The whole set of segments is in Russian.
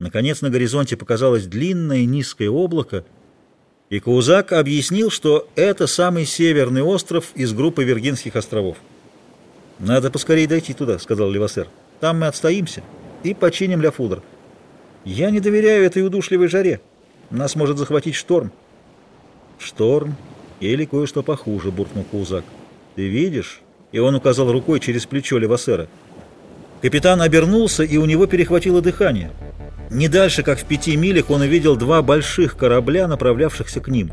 Наконец на горизонте показалось длинное низкое облако, и Каузак объяснил, что это самый северный остров из группы Виргинских островов. «Надо поскорее дойти туда», — сказал Левасер. «Там мы отстоимся и починим Ля Фудр. Я не доверяю этой удушливой жаре. Нас может захватить шторм». «Шторм или кое-что похуже», — буркнул Каузак. «Ты видишь?» И он указал рукой через плечо Левасера. Капитан обернулся, и у него перехватило дыхание. Не дальше, как в пяти милях, он увидел два больших корабля, направлявшихся к ним.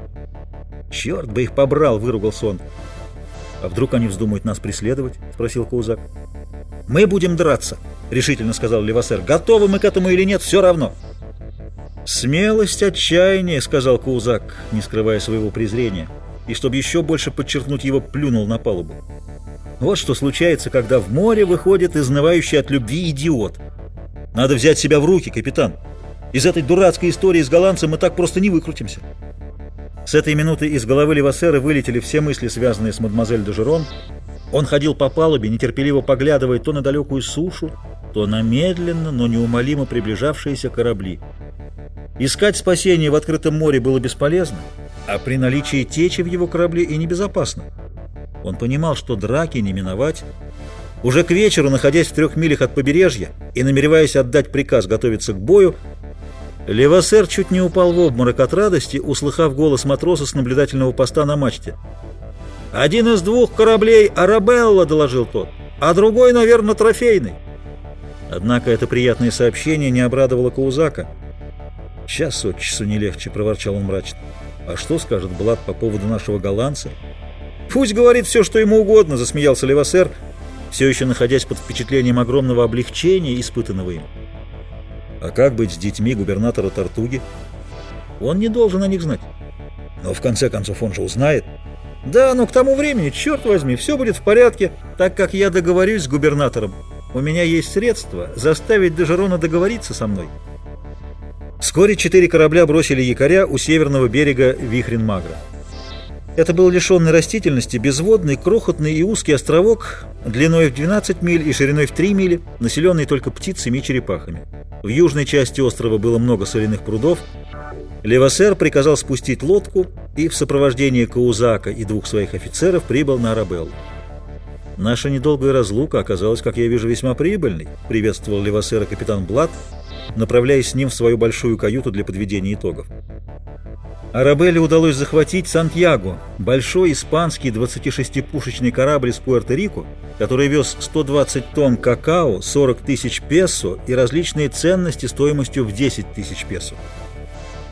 «Черт бы их побрал!» — выругался он. «А вдруг они вздумают нас преследовать?» — спросил Каузак. «Мы будем драться», — решительно сказал Левасер. «Готовы мы к этому или нет, все равно». «Смелость, отчаяние», — сказал Каузак, не скрывая своего презрения, и, чтобы еще больше подчеркнуть его, плюнул на палубу. «Вот что случается, когда в море выходит изнывающий от любви идиот». Надо взять себя в руки, капитан. Из этой дурацкой истории с голландцем мы так просто не выкрутимся. С этой минуты из головы Левасера вылетели все мысли, связанные с мадемуазель де Жерон. Он ходил по палубе, нетерпеливо поглядывая то на далекую сушу, то на медленно, но неумолимо приближавшиеся корабли. Искать спасение в открытом море было бесполезно, а при наличии течи в его корабле и небезопасно. Он понимал, что драки не миновать, уже к вечеру, находясь в трех милях от побережья и намереваясь отдать приказ готовиться к бою, Левасер чуть не упал в обморок от радости, услыхав голос матроса с наблюдательного поста на мачте. «Один из двух кораблей Арабелла», — доложил тот, — «а другой, наверное, трофейный». Однако это приятное сообщение не обрадовало Каузака. «Час от часу не легче», — проворчал он мрачно. «А что скажет Блад по поводу нашего голландца?» «Пусть говорит все, что ему угодно», — засмеялся Левасер, — все еще находясь под впечатлением огромного облегчения, испытанного им. А как быть с детьми губернатора Тартуги? Он не должен о них знать. Но в конце концов он же узнает. Да, но к тому времени, черт возьми, все будет в порядке, так как я договорюсь с губернатором. У меня есть средства заставить Дежерона договориться со мной. Вскоре четыре корабля бросили якоря у северного берега Вихрин-Магра. Это был лишенный растительности, безводный, крохотный и узкий островок, длиной в 12 миль и шириной в 3 мили, населенный только птицами и черепахами. В южной части острова было много соляных прудов. Левасер приказал спустить лодку и в сопровождении Каузака и двух своих офицеров прибыл на Арабеллу. «Наша недолгая разлука оказалась, как я вижу, весьма прибыльной», приветствовал Левасера капитан Блад, направляясь с ним в свою большую каюту для подведения итогов. Арабелле удалось захватить Сантьяго, большой испанский 26-пушечный корабль из Пуэрто-Рико, который вез 120 тонн какао, 40 тысяч песо и различные ценности стоимостью в 10 тысяч песо.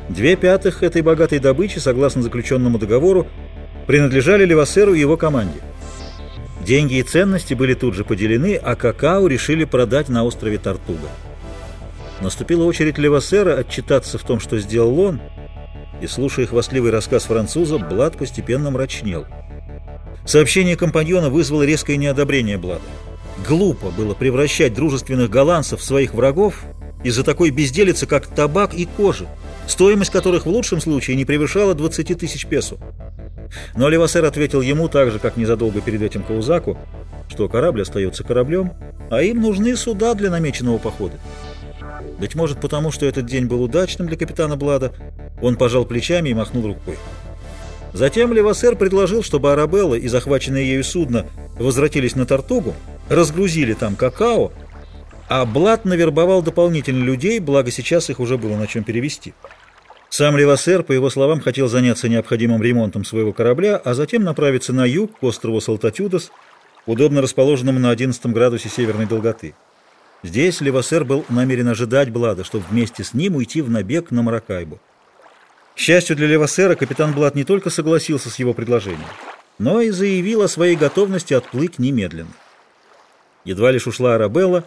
Две пятых этой богатой добычи, согласно заключенному договору, принадлежали Левасеру и его команде. Деньги и ценности были тут же поделены, а какао решили продать на острове Тартуга. Наступила очередь Левасера отчитаться в том, что сделал он – и, слушая хвастливый рассказ француза, Блад постепенно мрачнел. Сообщение компаньона вызвало резкое неодобрение Блада. Глупо было превращать дружественных голландцев в своих врагов из-за такой безделицы, как табак и кожа, стоимость которых в лучшем случае не превышала 20 тысяч песо. Но Левасер ответил ему так же, как незадолго перед этим Каузаку, что корабль остается кораблем, а им нужны суда для намеченного похода. Быть может, потому что этот день был удачным для капитана Блада, он пожал плечами и махнул рукой. Затем Левасер предложил, чтобы Арабелла и захваченное ею судно возвратились на Тартугу, разгрузили там какао, а Блад навербовал дополнительно людей, благо сейчас их уже было на чем перевести. Сам Левасер, по его словам, хотел заняться необходимым ремонтом своего корабля, а затем направиться на юг к острову Салтатюдос, удобно расположенному на 11 градусе северной долготы. Здесь Левасер был намерен ожидать Блада, чтобы вместе с ним уйти в набег на Маракайбу. К счастью для Левасера, капитан Блад не только согласился с его предложением, но и заявил о своей готовности отплыть немедленно. Едва лишь ушла Арабелла,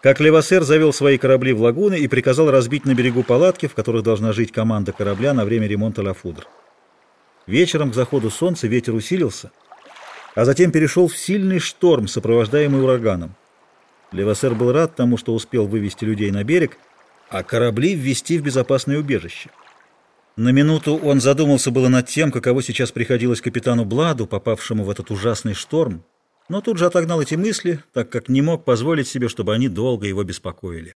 как Левасер завел свои корабли в лагуны и приказал разбить на берегу палатки, в которых должна жить команда корабля на время ремонта Лафудр. Вечером к заходу солнца ветер усилился, а затем перешел в сильный шторм, сопровождаемый ураганом. Левасер был рад тому, что успел вывести людей на берег, а корабли ввести в безопасное убежище. На минуту он задумался было над тем, каково сейчас приходилось капитану Бладу, попавшему в этот ужасный шторм, но тут же отогнал эти мысли, так как не мог позволить себе, чтобы они долго его беспокоили.